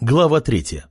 Глава третья.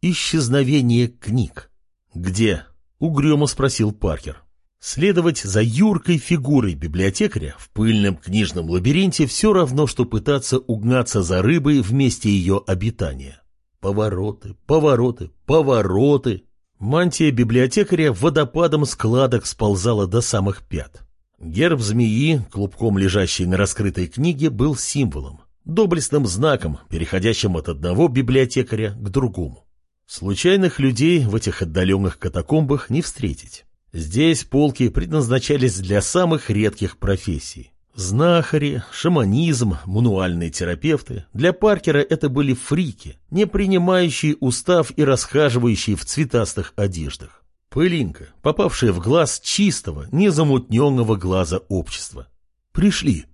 Исчезновение книг. «Где?» — угрюмо спросил Паркер. Следовать за юркой фигурой библиотекаря в пыльном книжном лабиринте все равно, что пытаться угнаться за рыбой в месте ее обитания. Повороты, повороты, повороты. Мантия библиотекаря водопадом складок сползала до самых пят. Герб змеи, клубком лежащий на раскрытой книге, был символом доблестным знаком, переходящим от одного библиотекаря к другому. Случайных людей в этих отдаленных катакомбах не встретить. Здесь полки предназначались для самых редких профессий. Знахари, шаманизм, мануальные терапевты. Для Паркера это были фрики, не принимающие устав и расхаживающие в цветастых одеждах. Пылинка, попавшая в глаз чистого, незамутненного глаза общества. Пришли.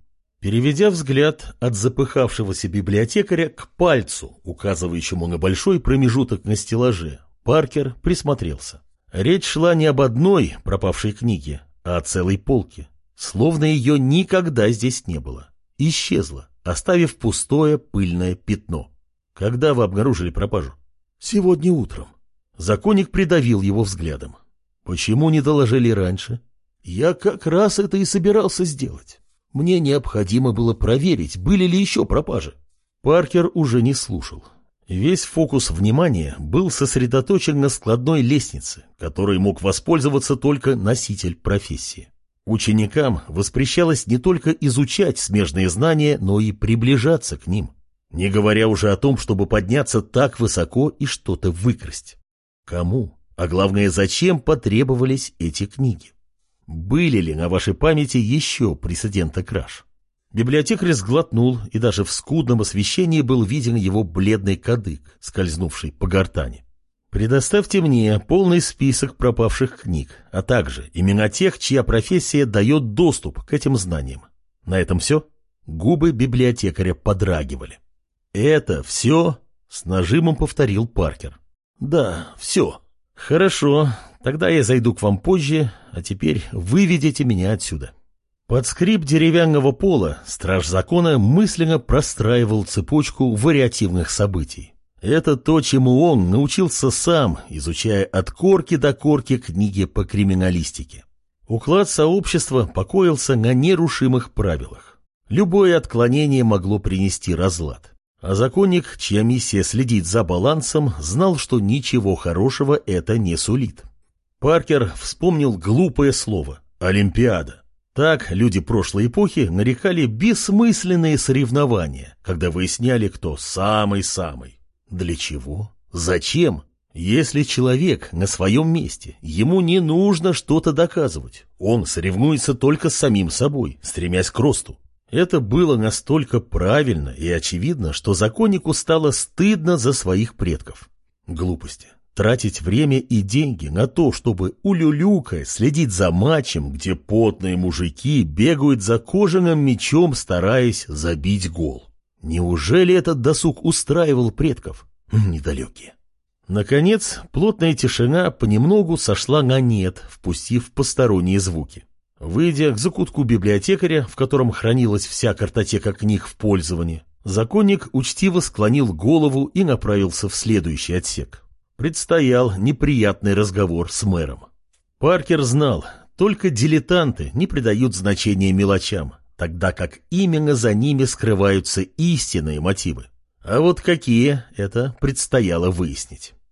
Переведя взгляд от запыхавшегося библиотекаря к пальцу, указывающему на большой промежуток на стеллаже, Паркер присмотрелся. Речь шла не об одной пропавшей книге, а о целой полке. Словно ее никогда здесь не было. Исчезла, оставив пустое пыльное пятно. Когда вы обнаружили пропажу? Сегодня утром. Законник придавил его взглядом. Почему не доложили раньше? Я как раз это и собирался сделать. Мне необходимо было проверить, были ли еще пропажи. Паркер уже не слушал. Весь фокус внимания был сосредоточен на складной лестнице, которой мог воспользоваться только носитель профессии. Ученикам воспрещалось не только изучать смежные знания, но и приближаться к ним, не говоря уже о том, чтобы подняться так высоко и что-то выкрасть. Кому, а главное, зачем потребовались эти книги? Были ли на вашей памяти еще прецеденты краж? Библиотекарь сглотнул, и даже в скудном освещении был виден его бледный кадык, скользнувший по гортани. Предоставьте мне полный список пропавших книг, а также имена тех, чья профессия дает доступ к этим знаниям. На этом все? Губы библиотекаря подрагивали. «Это все?» — с нажимом повторил Паркер. «Да, все. Хорошо, Тогда я зайду к вам позже, а теперь выведите меня отсюда. Под скрип деревянного пола страж закона мысленно простраивал цепочку вариативных событий. Это то, чему он научился сам, изучая от корки до корки книги по криминалистике. Уклад сообщества покоился на нерушимых правилах. Любое отклонение могло принести разлад. А законник, чья миссия следить за балансом, знал, что ничего хорошего это не сулит. Паркер вспомнил глупое слово «Олимпиада». Так люди прошлой эпохи нарекали бессмысленные соревнования, когда выясняли, кто самый-самый. Для чего? Зачем? Если человек на своем месте, ему не нужно что-то доказывать. Он соревнуется только с самим собой, стремясь к росту. Это было настолько правильно и очевидно, что законнику стало стыдно за своих предков. Глупости. Тратить время и деньги на то, чтобы улюлюкая следить за матчем, где потные мужики бегают за кожаным мечом, стараясь забить гол. Неужели этот досуг устраивал предков? Недалекие. Наконец, плотная тишина понемногу сошла на нет, впустив посторонние звуки. Выйдя к закутку библиотекаря, в котором хранилась вся картотека книг в пользовании, законник учтиво склонил голову и направился в следующий отсек. Предстоял неприятный разговор с мэром. Паркер знал, только дилетанты не придают значения мелочам, тогда как именно за ними скрываются истинные мотивы. А вот какие, это предстояло выяснить.